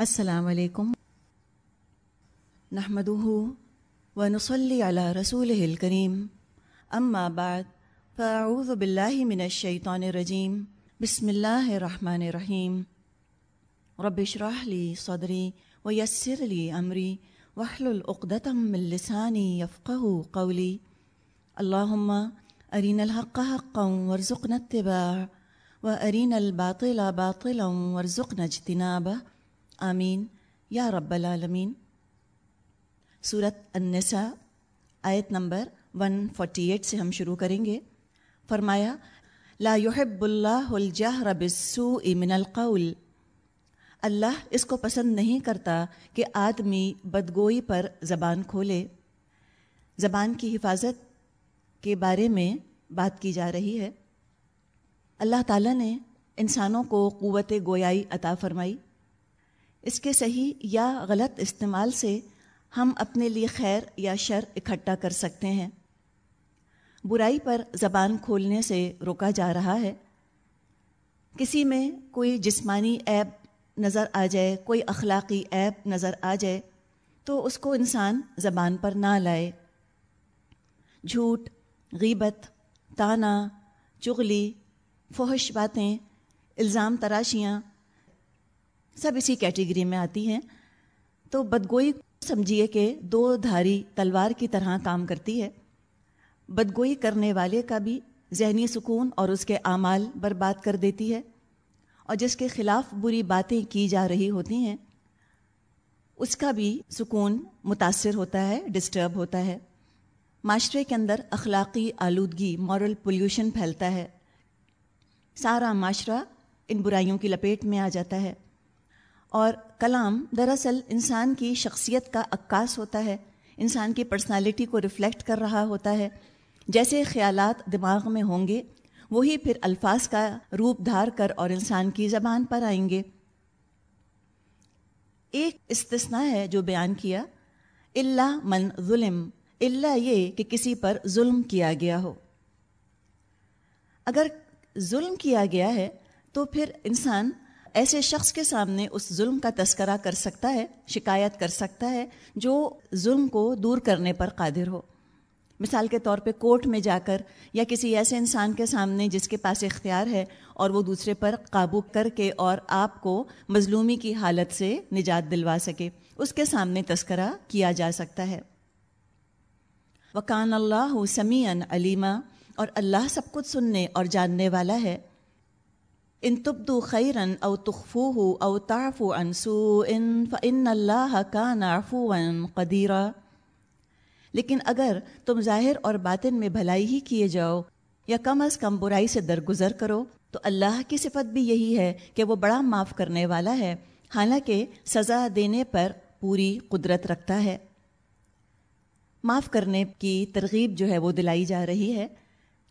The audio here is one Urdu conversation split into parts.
السلام علیکم. نحمده ونصلي على رسوله الكريم اما بعد، فاعوذ بالله من الشيطان الرجيم بسم الله الرحمن الرحيم رب اشرح لي صدري ويسر لي امري واحلل عقدة من لساني يفقهوا قولي اللهم ارنا الحق حقا وارزقنا اتباعه وارنا الباطل باطلا وارزقنا اجتنابه آمین. یا رب العالمین. صورت النساء، آیت نمبر 148 سے ہم شروع کریں گے. فرمایا، لا يحب اللہ الجہر بالسوء من القول. اللہ اس کو پسند نہیں کرتا کہ آدمی بدگوئی پر زبان کھولے. زبان کی حفاظت کے بارے میں بات کی جا رہی ہے. اللہ تعالیٰ نے انسانوں کو قوت گویائی عطا فرمائی. اس کے صحیح یا غلط استعمال سے ہم اپنے لیے خیر یا شر اکٹھا کر سکتے ہیں۔ برائی پر زبان کھولنے سے روکا جا رہا ہے۔ کسی میں کوئی جسمانی عیب نظر آ جائے، کوئی اخلاقی عیب نظر آ جائے، تو اس کو انسان زبان پر نہ لائے۔ جھوٹ، غیبت، تانا، چغلی، فحش باتیں، الزام تراشیاں سب اسی کیٹیگری میں آتی ہیں۔ تو بدگوئی سمجھیے کہ دو دھاری تلوار کی طرح کام کرتی ہے۔ بدگوئی کرنے والے کا بھی ذہنی سکون اور اس کے اعمال برباد کر دیتی ہے۔ اور جس کے خلاف بری باتیں کی جا رہی ہوتی ہیں، اس کا بھی سکون متاثر ہوتا ہے ڈسٹرب ہوتا ہے۔ معاشرے کے اندر اخلاقی آلودگی مورل پولیوشن پھیلتا ہے۔ سارا معاشرہ ان برائیوں کی لپیٹ میں آ جاتا ہے۔ اور کلام دراصل انسان کی شخصیت کا عکاس ہوتا ہے۔ انسان کی پرسنالٹی کو ریفلیکٹ کر رہا ہوتا ہے۔ جیسے خیالات دماغ میں ہوں گے، وہی پھر الفاظ کا روپ دھار کر اور انسان کی زبان پر آئیں گے۔ ایک استثناء ہے جو بیان کیا اللہ من ظلم اللہ یہ کہ کسی پر ظلم کیا گیا ہو۔ اگر ظلم کیا گیا ہے، تو پھر انسان ایسے شخص کے سامنے اس ظلم کا تذکرہ کر سکتا ہے، شکایت کر سکتا ہے جو ظلم کو دور کرنے پر قادر ہو۔ مثال کے طور پہ کورٹ میں جا کر یا کسی ایسے انسان کے سامنے جس کے پاس اختیار ہے اور وہ دوسرے پر قابو کر کے اور آپ کو مظلومی کی حالت سے نجات دلوا سکے، اس کے سامنے تذکرہ کیا جا سکتا ہے۔ وکان اللہ سمیعن علیمہ اور اللہ سب کچھ سننے اور جاننے والا ہے۔ ان تبدو خیرن او تخفو او تعفو عن سوء فان اللہ کان عفوا قدیرا لیکن اگر تم ظاہر اور باطن میں بھلائی ہی کیے جاؤ یا کم از کم برائی سے درگزر کرو، تو اللہ کی صفت بھی یہی ہے کہ وہ بڑا معاف کرنے والا ہے۔ حالانکہ سزا دینے پر پوری قدرت رکھتا ہے۔ معاف کرنے کی ترغیب جو ہے وہ دلائی جا رہی ہے۔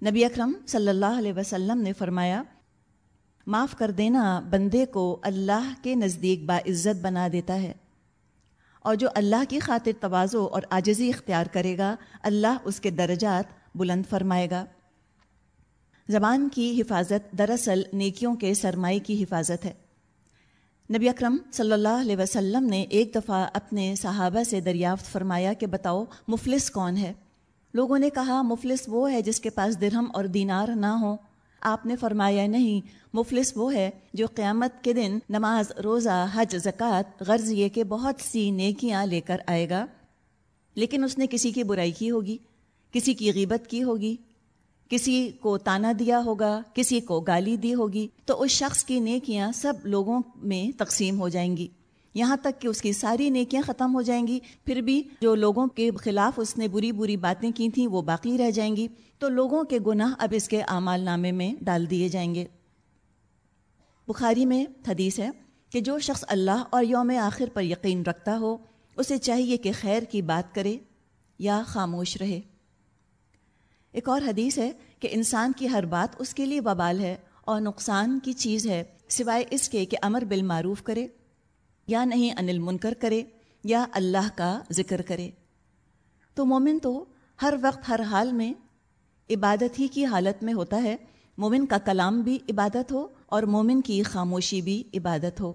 نبی اکرم صلی اللہ علیہ وسلم نے فرمایا معاف کر دینا بندے کو اللہ کے نزدیک باعزت بنا دیتا ہے۔ اور جو اللہ کی خاطر توازو اور عاجزی اختیار کرے گا، اللہ اس کے درجات بلند فرمائے گا۔ زبان کی حفاظت دراصل نیکیوں کے سرمائی کی حفاظت ہے۔ نبی اکرم صلی اللہ علیہ وسلم نے ایک دفعہ اپنے صحابہ سے دریافت فرمایا کہ بتاؤ، مفلس کون ہے؟ لوگوں نے کہا، مفلس وہ ہے جس کے پاس درہم اور دینار نہ ہوں۔ آپ نے فرمایا نہیں، مفلس وہ ہے جو قیامت کے دن نماز، روزہ، حج، زکوٰۃ، غرض یہ کہ بہت سی نیکیاں لے کر آئے گا۔ لیکن اس نے کسی کی برائی کی ہوگی؟ کسی کی غیبت کی ہوگی؟ کسی کو تانا دیا ہوگا؟ کسی کو گالی دی ہوگی؟ تو اس شخص کی نیکیاں سب لوگوں میں تقسیم ہو جائیں گی۔ یہاں تک کہ اس کی ساری نیکیاں ختم ہو جائیں گی، پھر بھی جو لوگوں کے خلاف اس نے بری بری باتیں کی تھیں وہ باقی رہ جائیں گی۔ تو لوگوں کے گناہ اب اس کے اعمال نامے میں ڈال دیے جائیں گے۔ بخاری میں حدیث ہے کہ جو شخص اللہ اور یوم آخر پر یقین رکھتا ہو، اسے چاہیے کہ خیر کی بات کرے یا خاموش رہے۔ ایک اور حدیث ہے کہ انسان کی ہر بات اس کے لیے وبال ہے اور نقصان کی چیز ہے، سوائے اس کے کہ امر بالمعروف کرے۔ یا نہیں انل منکر کرے یا اللہ کا ذکر کرے۔ تو مومن تو ہر وقت ہر حال میں عبادت ہی کی حالت میں ہوتا ہے۔ مومن کا کلام بھی عبادت ہو اور مومن کی خاموشی بھی عبادت ہو۔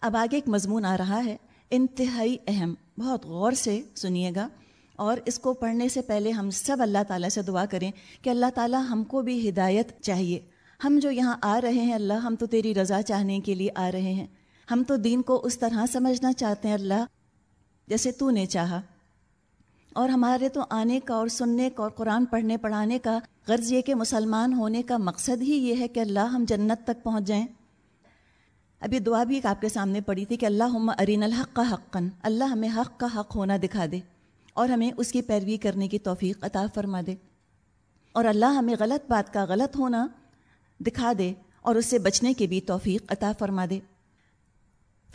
اب آگے ایک مضمون آ رہا ہے۔ انتہائی اہم۔ بہت غور سے سنیے گا۔ اور اس کو پڑھنے سے پہلے ہم سب اللہ تعالیٰ سے دعا کریں کہ اللہ تعالیٰ ہم کو بھی ہدایت چاہیے۔ ہم جو یہاں آ رہے ہیں اللہ، ہم تو تیری رضا چاہنے کے لیے آ رہے ہیں۔ ہم تو دین کو اس طرح سمجھنا چاہتے ہیں اللہ، جیسے تو نے چاہا۔ اور ہمارے تو آنے کا اور سننے کا اور قرآن پڑھنے پڑھانے کا، غرض یہ کہ مسلمان ہونے کا مقصد ہی یہ ہے کہ اللہ ہم جنت تک پہنچ جائیں۔ ابھی دعا بھی ایک آپ کے سامنے پڑی تھی کہ اللہ ارین الحق کا حقن اللہ ہمیں حق کا حق ہونا دکھا دے اور ہمیں اس کی پیروی کرنے کی توفیق عطا فرما دے۔ اور اللہ ہمیں غلط بات کا غلط ہونا دکھا دے اور اس سے بچنے کی بھی توفیق عطا فرما دے۔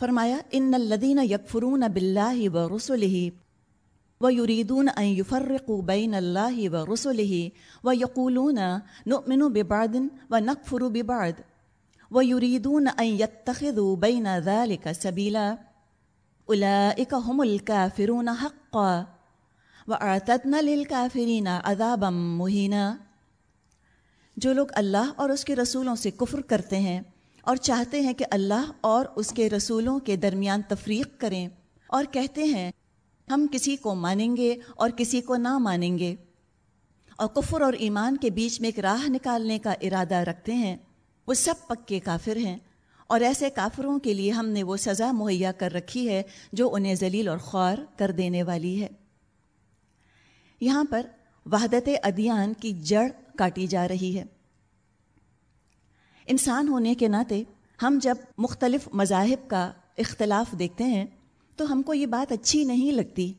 فرمایا، ان الدین یکفرون بلّہ و رسول ہی و یریدون ان یفرق بین اللہ و رسول ہی و یقولون، نؤمن ببعد و نکفر ببعد و یریدون ان یتخذوا بین ذلك سبیلا، اولئک هم الكافرون حقا واعتدنا للكافرین عذابا مہینا جو لوگ اللہ اور اس کے رسولوں سے کفر کرتے ہیں اور چاہتے ہیں کہ اللہ اور اس کے رسولوں کے درمیان تفریق کریں اور کہتے ہیں، ہم کسی کو مانیں گے اور کسی کو نہ مانیں گے۔ اور کفر اور ایمان کے بیچ میں ایک راہ نکالنے کا ارادہ رکھتے ہیں۔ وہ سب پکے کافر ہیں۔ اور ایسے کافروں کے لیے ہم نے وہ سزا مہیا کر رکھی ہے جو انہیں ذلیل اور خوار کر دینے والی ہے۔ یہاں پر وحدت ادیان کی جڑ کاٹی جا رہی ہے۔ انسان ہونے کے ناطے ہم جب مختلف مذاہب کا اختلاف دیکھتے ہیں تو ہم کو یہ بات اچھی نہیں لگتی۔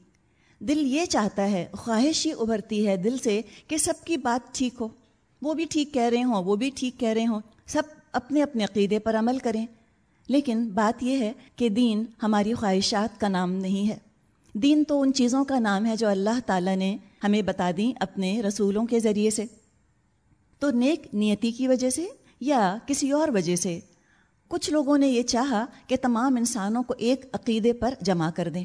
دل یہ چاہتا ہے خواہش ہی ابھرتی ہے دل سے کہ سب کی بات ٹھیک ہو۔ وہ بھی ٹھیک کہہ رہے ہوں، وہ بھی ٹھیک کہہ رہے ہوں۔ سب اپنے اپنے عقیدے پر عمل کریں۔ لیکن بات یہ ہے کہ دین ہماری خواہشات کا نام نہیں ہے۔ دین تو ان چیزوں کا نام ہے جو اللہ تعالیٰ نے ہمیں بتا دیں اپنے رسولوں کے ذریعے سے۔ تو نیک نیتی کی وجہ سے یا کسی اور وجہ سے۔ کچھ لوگوں نے یہ چاہا کہ تمام انسانوں کو ایک عقیدے پر جمع کر دیں۔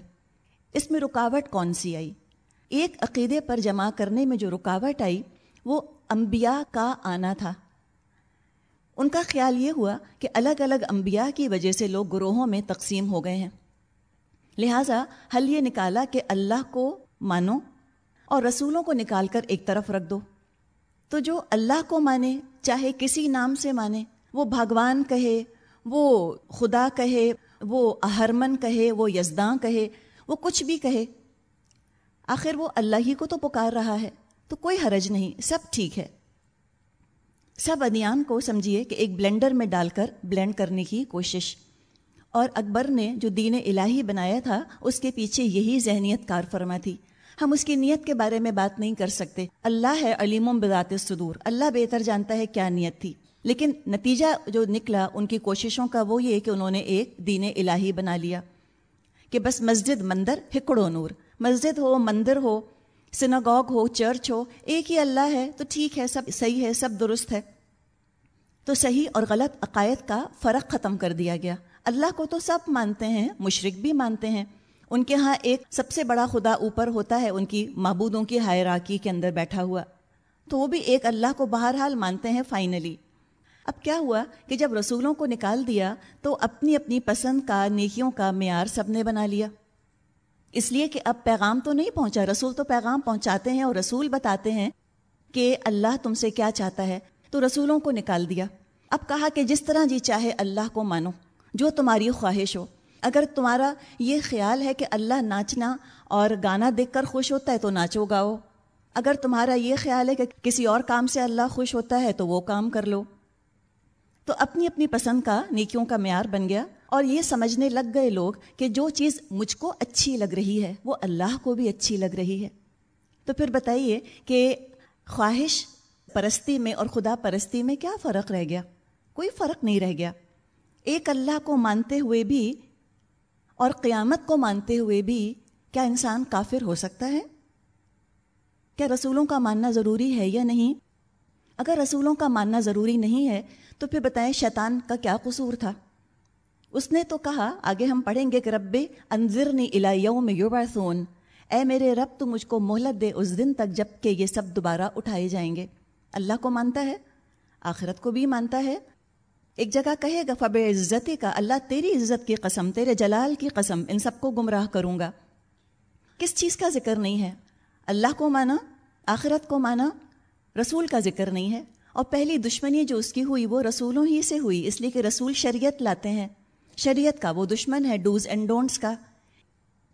اس میں رکاوٹ کون سی آئی؟ ایک عقیدے پر جمع کرنے میں جو رکاوٹ آئی، وہ انبیاء کا آنا تھا۔ ان کا خیال یہ ہوا کہ الگ الگ انبیاء کی وجہ سے لوگ گروہوں میں تقسیم ہو گئے ہیں۔ لہٰذا حل یہ نکالا کہ اللہ کو مانو اور رسولوں کو نکال کر ایک طرف رکھ دو۔ تو جو اللہ کو مانے، چاہے کسی نام سے مانے، وہ بھگوان کہے، وہ خدا کہے، وہ اہرمن کہے، وہ یزداں کہے، وہ کچھ بھی کہے، آخر وہ اللہ ہی کو تو پکار رہا ہے، تو کوئی حرج نہیں، سب ٹھیک ہے۔ سب ادیان کو سمجھیے کہ ایک بلینڈر میں ڈال کر بلینڈ کرنے کی کوشش۔ اور اکبر نے جو دین الہی بنایا تھا، اس کے پیچھے یہی ذہنیت کار فرما تھی۔ ہم اس کی نیت کے بارے میں بات نہیں کر سکتے۔ اللہ ہے علیم و بذات صدور۔ اللہ بہتر جانتا ہے کیا نیت تھی۔ لیکن نتیجہ جو نکلا ان کی کوششوں کا وہ یہ کہ انہوں نے ایک دین الہی بنا لیا۔ کہ بس مسجد مندر ہکڑو نور۔ مسجد ہو، مندر ہو، سناگوگ ہو، چرچ ہو، ایک ہی اللہ ہے تو ٹھیک ہے، سب صحیح ہے، سب درست ہے۔ تو صحیح اور غلط عقائد کا فرق ختم کر دیا گیا۔ اللہ کو تو سب مانتے ہیں مشرق بھی مانتے ہیں۔ ان کے ہاں ایک سب سے بڑا خدا اوپر ہوتا ہے، ان کی معبودوں کی حیراکی کے اندر بیٹھا ہوا۔ تو وہ بھی ایک اللہ کو بہرحال مانتے ہیں فائنلی اب کیا ہوا کہ جب رسولوں کو نکال دیا، تو اپنی اپنی پسند کا نیکیوں کا معیار سب نے بنا لیا۔ اس لیے کہ اب پیغام تو نہیں پہنچا، رسول تو پیغام پہنچاتے ہیں اور رسول بتاتے ہیں کہ اللہ تم سے کیا چاہتا ہے۔ تو رسولوں کو نکال دیا۔ اب کہا کہ جس طرح جی چاہے اللہ کو مانو، جو تمہاری خواہش ہو۔ اگر تمہارا یہ خیال ہے کہ اللہ ناچنا اور گانا دیکھ کر خوش ہوتا ہے تو ناچو گاؤ۔ اگر تمہارا یہ خیال ہے کہ کسی اور کام سے اللہ خوش ہوتا ہے تو وہ کام کر لو۔ تو اپنی اپنی پسند کا، نیکیوں کا معیار بن گیا اور یہ سمجھنے لگ گئے لوگ کہ جو چیز مجھ کو اچھی لگ رہی ہے، وہ اللہ کو بھی اچھی لگ رہی ہے۔ تو پھر بتائیے کہ خواہش پرستی میں اور خدا پرستی میں کیا فرق رہ گیا؟ کوئی فرق نہیں رہ گیا۔ ایک اللہ کو مانتے ہوئے بھی اور قیامت کو مانتے ہوئے بھی کیا انسان کافر ہو سکتا ہے؟ کیا رسولوں کا ماننا ضروری ہے یا نہیں؟ اگر رسولوں کا ماننا ضروری نہیں ہے تو پھر بتائیں شیطان کا کیا قصور تھا؟ اس نے تو کہا، آگے ہم پڑھیں گے کہ رب انضرنی الایوں میں یوباسون اے میرے رب، تو مجھ کو مہلت دے اس دن تک جبکہ یہ سب دوبارہ اٹھائے جائیں گے۔ اللہ کو مانتا ہے، آخرت کو بھی مانتا ہے۔ ایک جگہ کہے گا فب عزتی کا، اللہ تیری عزت کی قسم، تیرے جلال کی قسم، ان سب کو گمراہ کروں گا۔ کس چیز کا ذکر نہیں ہے؟ اللہ کو مانا، آخرت کو مانا، رسول کا ذکر نہیں ہے۔ اور پہلی دشمنی جو اس کی ہوئی، وہ رسولوں ہی سے ہوئی، اس لیے کہ رسول شریعت لاتے ہیں۔ شریعت کا وہ دشمن ہے ڈوز اینڈ ڈونٹس کا۔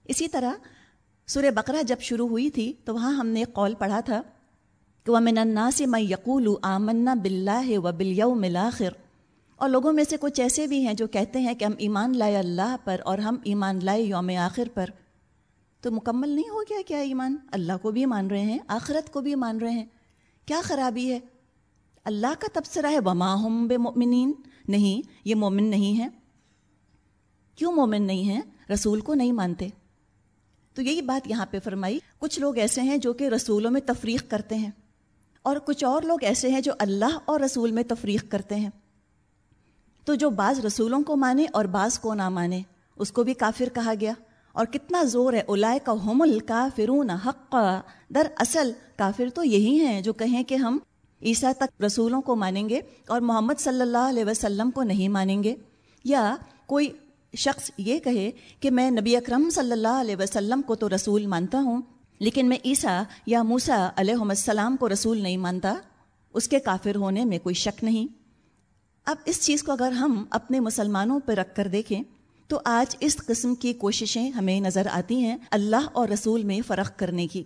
اسی طرح سورہ بقرہ جب شروع ہوئی تھی، تو وہاں ہم نے ایک قول پڑھا تھا کہ وہ من الناس میں یقول آمنا بلّہ و بلیو اور لوگوں میں سے کچھ ایسے بھی ہیں جو کہتے ہیں کہ ہم ایمان لائے اللہ پر اور ہم ایمان لائے یوم آخر پر۔ تو مکمل نہیں ہو گیا کیا ایمان؟ اللہ کو بھی مان رہے ہیں، آخرت کو بھی مان رہے ہیں۔ کیا خرابی ہے؟ اللہ کا تبصرہ ہے، وما ہم بے مومنین نہیں، یہ مومن نہیں ہے۔ کیوں مومن نہیں ہیں؟ رسول کو نہیں مانتے۔ تو یہی بات یہاں پہ فرمائی، کچھ لوگ ایسے ہیں جو کہ رسولوں میں تفریق کرتے ہیں اور کچھ اور لوگ ایسے ہیں جو اللہ اور رسول میں تفریق کرتے ہیں۔ تو جو بعض رسولوں کو مانے اور بعض کو نہ مانے، اس کو بھی کافر کہا گیا۔ اور کتنا زور ہے الائے کا حمل کا فرون حق در اصل کافر تو یہی ہیں جو کہیں کہ ہم عیسیٰ تک رسولوں کو مانیں گے اور محمد صلی اللہ علیہ وسلم کو نہیں مانیں گے۔ یا کوئی شخص یہ کہے کہ میں نبی اکرم صلی اللہ علیہ وسلم کو تو رسول مانتا ہوں، لیکن میں عیسیٰ یا موسا علیہ السلام کو رسول نہیں مانتا، اس کے کافر ہونے میں کوئی شک نہیں۔ اب اس چیز کو اگر ہم اپنے مسلمانوں پہ رکھ کر دیکھیں، تو آج اس قسم کی کوششیں ہمیں نظر آتی ہیں اللہ اور رسول میں فرق کرنے کی۔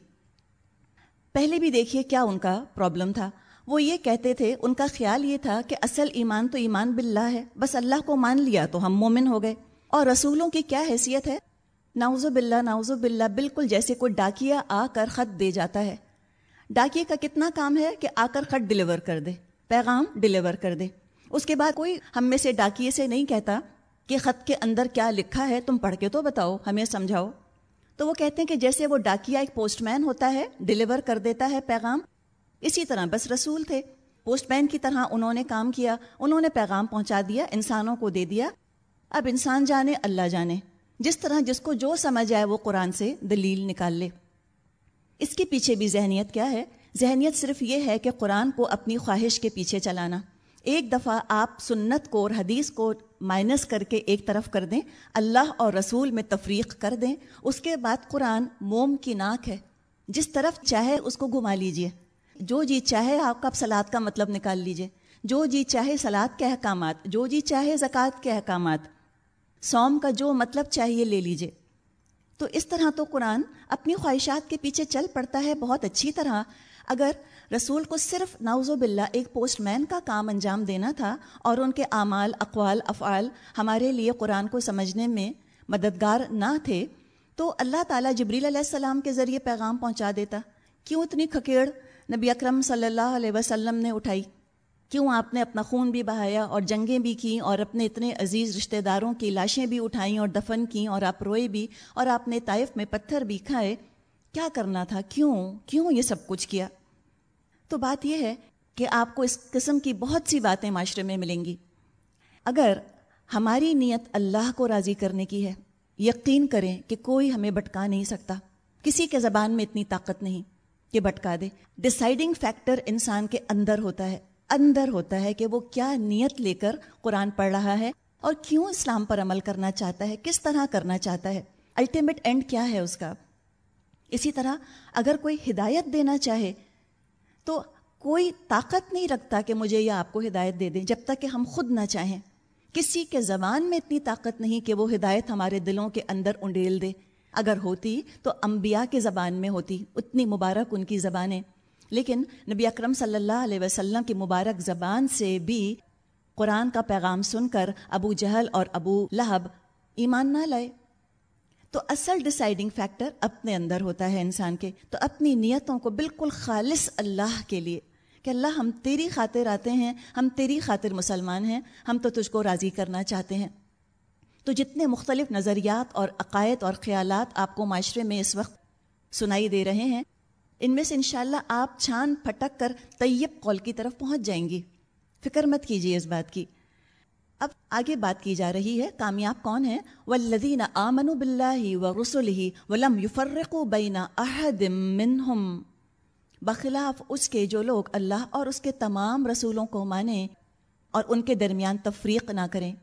پہلے بھی دیکھیے کیا ان کا پرابلم تھا۔ وہ یہ کہتے تھے، ان کا خیال یہ تھا کہ اصل ایمان تو ایمان باللہ ہے، بس اللہ کو مان لیا تو ہم مومن ہو گئے۔ اور رسولوں کی کیا حیثیت ہے؟ ناؤز باللہ ناؤز باللہ، بالکل جیسے کوئی ڈاکیا آ کر خط دے جاتا ہے۔ ڈاکیے کا کتنا کام ہے کہ آ کر خط ڈلیور کر دے، پیغام ڈلیور کر دے۔ اس کے بعد کوئی ہم میں سے ڈاکیے سے نہیں کہتا کہ خط کے اندر کیا لکھا ہے، تم پڑھ کے تو بتاؤ، ہمیں سمجھاؤ۔ تو وہ کہتے ہیں کہ جیسے وہ ڈاکیا ایک پوسٹ مین ہوتا ہے، ڈلیور کر دیتا ہے پیغام۔ اسی طرح بس رسول تھے۔ پوسٹ مین کی طرح انہوں نے کام کیا، انہوں نے پیغام پہنچا دیا، انسانوں کو دے دیا۔ اب انسان جانے، اللہ جانے۔ جس طرح جس کو جو سمجھ آئے وہ قرآن سے دلیل نکال لے۔ اس کے پیچھے بھی ذہنیت کیا ہے؟ ذہنیت صرف یہ ہے کہ قرآن کو اپنی خواہش کے پیچھے چلانا۔ ایک دفعہ آپ سنت کو اور حدیث کو مائنس کر کے ایک طرف کر دیں، اللہ اور رسول میں تفریق کر دیں، اس کے بعد قرآن موم کی ناک ہے۔ جس طرف چاہے اس کو گھما لیجیے۔ جو جی چاہے آپ کا سلاد کا مطلب نکال لیجیے۔ جو جی چاہے سلاد کے احکامات، جو جی چاہے زکوٰۃ کے احکامات۔ سوم کا جو مطلب چاہیے لے لیجیے۔ تو اس طرح تو قرآن اپنی خواہشات کے پیچھے چل پڑتا ہے بہت اچھی طرح۔ اگر رسول کو صرف ناوز باللہ ایک پوسٹ مین کا کام انجام دینا تھا اور ان کے اعمال، اقوال، افعال ہمارے لیے قرآن کو سمجھنے میں مددگار نہ تھے، تو اللہ تعالیٰ جبریل علیہ السلام کے ذریعے پیغام پہنچا دیتا۔ کیوں اتنی کھکیڑ؟ نبی اکرم صلی اللہ علیہ وسلم نے اٹھائی۔ کیوں آپ نے اپنا خون بھی بہایا اور جنگیں بھی کیں اور اپنے اتنے عزیز رشتہ داروں کی لاشیں بھی اٹھائیں اور دفن کیں اور آپ روئے بھی اور آپ نے طائف میں پتھر بھی کھائے؟ کیا کرنا تھا؟ کیوں؟ کیوں یہ سب کچھ کیا؟ تو بات یہ ہے کہ آپ کو اس قسم کی بہت سی باتیں معاشرے میں ملیں گی۔ اگر ہماری نیت اللہ کو راضی کرنے کی ہے، یقین کریں کہ کوئی ہمیں بٹکا نہیں سکتا۔ کسی کے زبان میں اتنی طاقت نہیں کہ بٹکا دے۔ ڈسائڈنگ فیکٹر انسان کے اندر ہوتا ہے۔ اندر ہوتا ہے کہ وہ کیا نیت لے کر قرآن پڑھ رہا ہے اور کیوں اسلام پر عمل کرنا چاہتا ہے، کس طرح کرنا چاہتا ہے۔ الٹیمیٹ اینڈ کیا ہے اس کا؟ اسی طرح اگر کوئی ہدایت دینا چاہے تو کوئی طاقت نہیں رکھتا کہ مجھے یا آپ کو ہدایت دے دیں جب تک کہ ہم خود نہ چاہیں۔ کسی کے زبان میں اتنی طاقت نہیں کہ وہ ہدایت ہمارے دلوں کے اندر انڈیل دے۔ اگر ہوتی تو انبیاء کے زبان میں ہوتی، اتنی مبارک ان کی زبانیں۔ لیکن نبی اکرم صلی اللہ علیہ وسلم کی مبارک زبان سے بھی قرآن کا پیغام سن کر ابو جہل اور ابو لہب ایمان نہ لائے۔ تو اصل ڈسائڈنگ فیکٹر اپنے اندر ہوتا ہے انسان کے۔ تو اپنی نیتوں کو بالکل خالص اللہ کے لیے کہ اللہ، ہم تیری خاطر آتے ہیں، ہم تیری خاطر مسلمان ہیں، ہم تو تجھ کو راضی کرنا چاہتے ہیں۔ تو جتنے مختلف نظریات اور عقائد اور خیالات آپ کو معاشرے میں اس وقت سنائی دے رہے ہیں، ان میں سے انشاءاللہ آپ چھان پھٹک کر طیب قول کی طرف پہنچ جائیں گی۔ فکر مت کیجیے اس بات کی۔ اب آگے بات کی جا رہی ہے، کامیاب کون ہے والذین آمنوا باللہ ورسلہ ولم یفرقوا بین احد منہم۔ بخلاف اس کے جو لوگ اللہ اور اس کے تمام رسولوں کو مانیں اور ان کے درمیان تفریق نہ کریں۔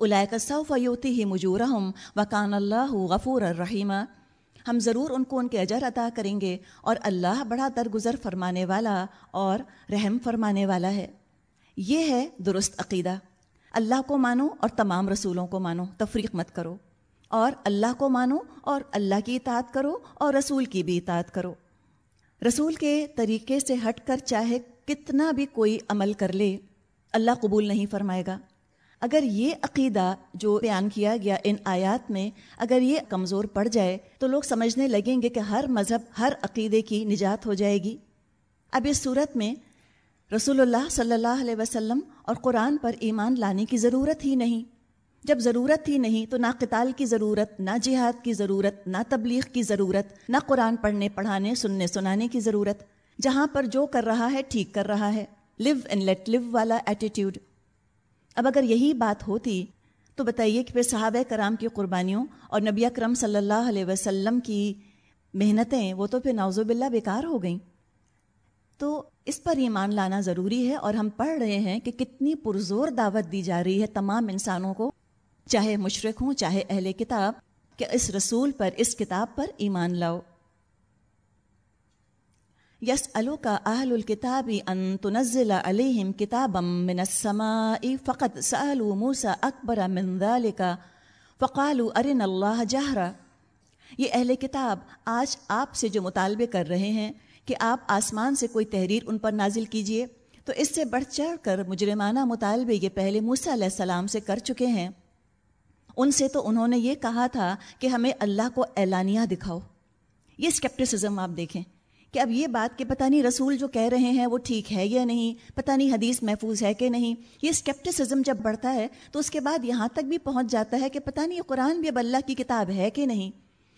الائے صوف یوتی ہی مجورہم وکان اللہ غفور الرحیمہ ہم ضرور ان کو ان کے اجر عطا کریں گے اور اللہ بڑا درگزر فرمانے والا اور رحم فرمانے والا ہے۔ یہ ہے درست عقیدہ۔ اللہ کو مانو اور تمام رسولوں کو مانو، تفریق مت کرو۔ اور اللہ کو مانو اور اللہ کی اطاعت کرو اور رسول کی بھی اطاعت کرو۔ رسول کے طریقے سے ہٹ کر چاہے کتنا بھی کوئی عمل کر لے، اللہ قبول نہیں فرمائے گا۔ اگر یہ عقیدہ جو بیان کیا گیا ان آیات میں اگر یہ کمزور پڑ جائے تو لوگ سمجھنے لگیں گے کہ ہر مذہب، ہر عقیدے کی نجات ہو جائے گی۔ اب اس صورت میں رسول اللہ صلی اللہ علیہ وسلم اور قرآن پر ایمان لانے کی ضرورت ہی نہیں۔ جب ضرورت ہی نہیں تو نہ قتال کی ضرورت، نہ جہاد کی ضرورت، نہ تبلیغ کی ضرورت، نہ قرآن پڑھنے، پڑھانے، سننے، سنانے کی ضرورت۔ جہاں پر جو کر رہا ہے، ٹھیک کر رہا ہے۔ لیو اینڈ لیٹ لیو والا ایٹیٹیوڈ اب اگر یہی بات ہوتی تو بتائیے کہ پھر صحابہ کرام کی قربانیوں اور نبی اکرم صلی اللہ علیہ وسلم کی محنتیں وہ تو پھر نوزو باللہ بیکار ہو گئیں۔ تو اس پر ایمان لانا ضروری ہے اور ہم پڑھ رہے ہیں کہ کتنی پرزور دعوت دی جا رہی ہے تمام انسانوں کو، چاہے مشرق ہوں، چاہے اہل کتاب، کہ اس رسول پر، اس کتاب پر ایمان لاؤ۔ یس الو کا اہل الکتابی ان تنزل علیہم کتابا من السماء فقط سألوا موسى اکبر من ذلك فقالوا ارن اللہ جہرا۔ یہ اہل کتاب آج آپ سے جو مطالبے کر رہے ہیں کہ آپ آسمان سے کوئی تحریر ان پر نازل کیجیے۔ تو اس سے بڑھ چڑھ کر مجرمانہ مطالبے یہ پہلے موسیٰ علیہ السلام سے کر چکے ہیں۔ ان سے تو انہوں نے یہ کہا تھا کہ ہمیں اللہ کو اعلانیہ دکھاؤ۔ یہ اسکیپٹسزم آپ دیکھیں کہ اب یہ بات کہ پتہ نہیں رسول جو کہہ رہے ہیں وہ ٹھیک ہے یا نہیں، پتہ نہیں حدیث محفوظ ہے کہ نہیں۔ یہ اسکیپٹسزم جب بڑھتا ہے تو اس کے بعد یہاں تک بھی پہنچ جاتا ہے کہ پتہ نہیں یہ قرآن بھی اب اللہ کی کتاب ہے کہ نہیں۔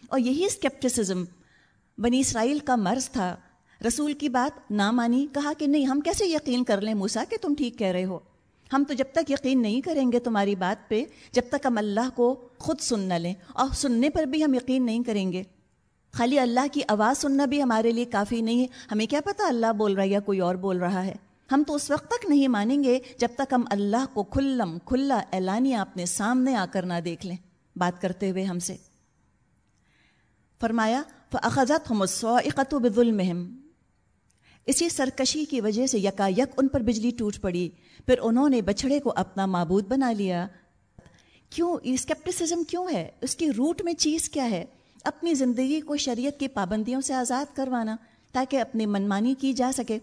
اور یہی اسکیپٹسزم بنی اسرائیل کا مرض تھا۔ رسول کی بات نہ مانی، کہا کہ نہیں، ہم کیسے یقین کر لیں موسا کہ تم ٹھیک کہہ رہے ہو؟ ہم تو جب تک یقین نہیں کریں گے تمہاری بات پہ، جب تک ہم اللہ کو خود سن نہ لیں اور سننے پر بھی ہم یقین نہیں کریں گے۔ خالی اللہ کی آواز سننا بھی ہمارے لیے کافی نہیں ہے۔ ہمیں کیا پتا اللہ بول رہا ہے یا کوئی اور بول رہا ہے۔ ہم تو اس وقت تک نہیں مانیں گے جب تک ہم اللہ کو کھلم، کھلا اعلانیہ اپنے سامنے آ کر نہ دیکھ لیں۔ بات کرتے ہوئے ہم سے، فرمایا فضت ہم سوقت و اسی سرکشی کی وجہ سے یکا یک ان پر بجلی ٹوٹ پڑی، پھر انہوں نے بچھڑے کو اپنا معبود بنا لیا۔ کیوں؟ اسکیپٹسزم کیوں ہے؟ اس کی روٹ میں چیز کیا ہے؟ اپنی زندگی کو شریعت کی پابندیوں سے آزاد کروانا تاکہ اپنی منمانی کی جا سکے۔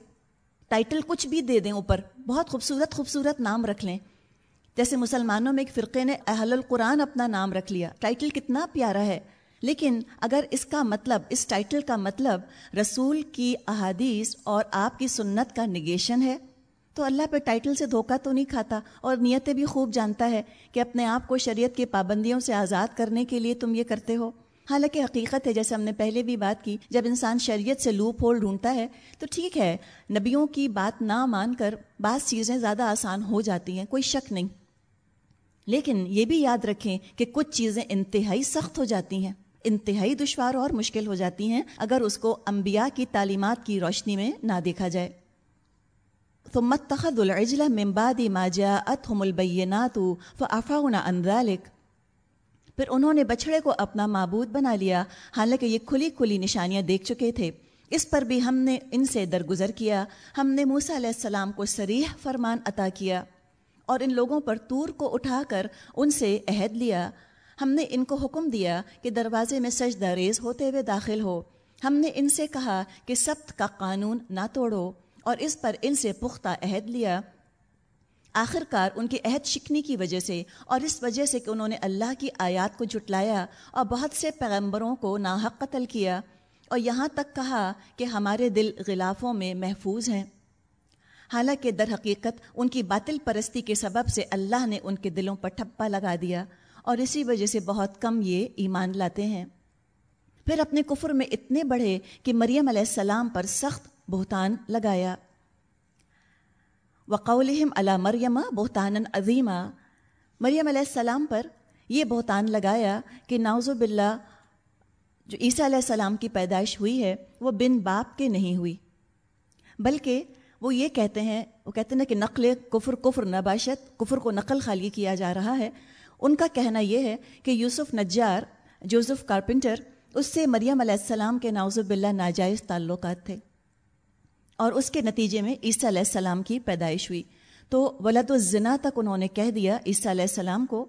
ٹائٹل کچھ بھی دے دیں اوپر، بہت خوبصورت خوبصورت نام رکھ لیں۔ جیسے مسلمانوں میں ایک فرقے نے اہل القرآن اپنا نام رکھ لیا۔ ٹائٹل کتنا پیارا ہے۔ لیکن اگر اس کا مطلب اس ٹائٹل کا مطلب رسول کی احادیث اور آپ کی سنت کا نگیشن ہے، تو اللہ پہ ٹائٹل سے دھوکہ تو نہیں کھاتا اور نیتیں بھی خوب جانتا ہے کہ اپنے آپ کو شریعت کی پابندیوں سے آزاد کرنے کے لیے تم یہ کرتے ہو۔ حالانکہ حقیقت ہے، جیسے ہم نے پہلے بھی بات کی، جب انسان شریعت سے لوپ ہول ڈھونڈتا ہے تو ٹھیک ہے، نبیوں کی بات نہ مان کر بعض چیزیں زیادہ آسان ہو جاتی ہیں، کوئی شک نہیں۔ لیکن یہ بھی یاد رکھیں کہ کچھ چیزیں انتہائی سخت ہو جاتی ہیں۔ انتہائی دشوار اور مشکل ہو جاتی ہیں اگر اس کو انبیاء کی تعلیمات کی روشنی میں نہ دیکھا جائے۔ تو متخد العجل ممبادی ما جاءتهم البینات فعفونا عن ذلك پھر انہوں نے بچھڑے کو اپنا معبود بنا لیا۔ حالانکہ یہ کھلی کھلی نشانیاں دیکھ چکے تھے۔ اس پر بھی ہم نے ان سے درگزر کیا۔ ہم نے موسیٰ علیہ السلام کو سریح فرمان عطا کیا اور ان لوگوں پر تور کو اٹھا کر ان سے عہد لیا۔ ہم نے ان کو حکم دیا کہ دروازے میں سجدہ ریز ہوتے ہوئے داخل ہو۔ ہم نے ان سے کہا کہ سبت کا قانون نہ توڑو اور اس پر ان سے پختہ عہد لیا۔ آخر کار ان کی عہد شکنی کی وجہ سے اور اس وجہ سے کہ انہوں نے اللہ کی آیات کو جھٹلایا اور بہت سے پیغمبروں کو ناحق قتل کیا اور یہاں تک کہا کہ ہمارے دل غلافوں میں محفوظ ہیں۔ حالانکہ در حقیقت ان کی باطل پرستی کے سبب سے اللہ نے ان کے دلوں پر ٹھپا لگا دیا۔ اور اسی وجہ سے بہت کم یہ ایمان لاتے ہیں۔ پھر اپنے کفر میں اتنے بڑھے کہ مریم علیہ السلام پر سخت بہتان لگایا۔ وقولہم علی مریم بہتان عظیمہ مریم علیہ السلام پر یہ بہتان لگایا کہ ناوز باللہ جو عیسیٰ علیہ السلام کی پیدائش ہوئی ہے وہ بن باپ کے نہیں ہوئی۔ بلکہ وہ یہ کہتے ہیں، وہ کہتے ہیں کہ نقل کفر کفر نباشت کفر کو نقل خالی کیا جا رہا ہے۔ ان کا کہنا یہ ہے کہ یوسف نجار، جوزف کارپنٹر، اس سے مریم علیہ السلام کے ناوزب اللہ ناجائز تعلقات تھے اور اس کے نتیجے میں عیسیٰ علیہ السلام کی پیدائش ہوئی۔ تو ولد الزنا تک انہوں نے کہہ دیا عیسیٰ علیہ السلام کو۔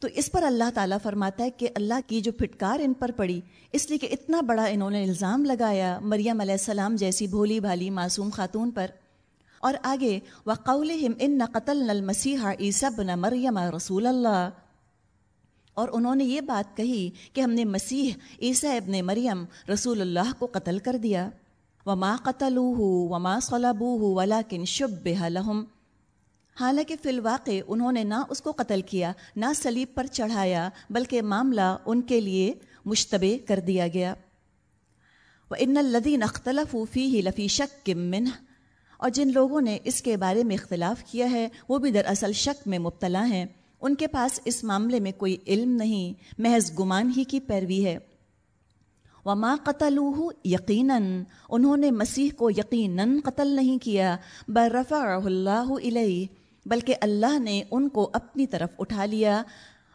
تو اس پر اللہ تعالیٰ فرماتا ہے کہ اللہ کی جو پھٹکار ان پر پڑی، اس لیے کہ اتنا بڑا انہوں نے الزام لگایا مریم علیہ السلام جیسی بھولی بھالی معصوم خاتون پر۔ اور آگے وقول ان قتل نل مسیح عیسیٰ بن مریم رسول اللہ اور انہوں نے یہ بات کہی کہ ہم نے مسیح عیسیٰ ابن مریم رسول اللہ کو قتل کر دیا۔ وما قتل وما صلبو ولا کن شب لہم حالانکہ فی الواقع انہوں نے نہ اس کو قتل کیا، نہ سلیب پر چڑھایا، بلکہ معاملہ ان کے لیے مشتبہ کر دیا گیا۔ وہ ان الدین اختلف فی لفی شک اور جن لوگوں نے اس کے بارے میں اختلاف کیا ہے، وہ بھی دراصل شک میں مبتلا ہیں۔ ان کے پاس اس معاملے میں کوئی علم نہیں، محض گمان ہی کی پیروی ہے۔ وما قتل یقیناً انہوں نے مسیح کو یقیناً قتل نہیں کیا برفع اللہ علیہ بلکہ اللہ نے ان کو اپنی طرف اٹھا لیا۔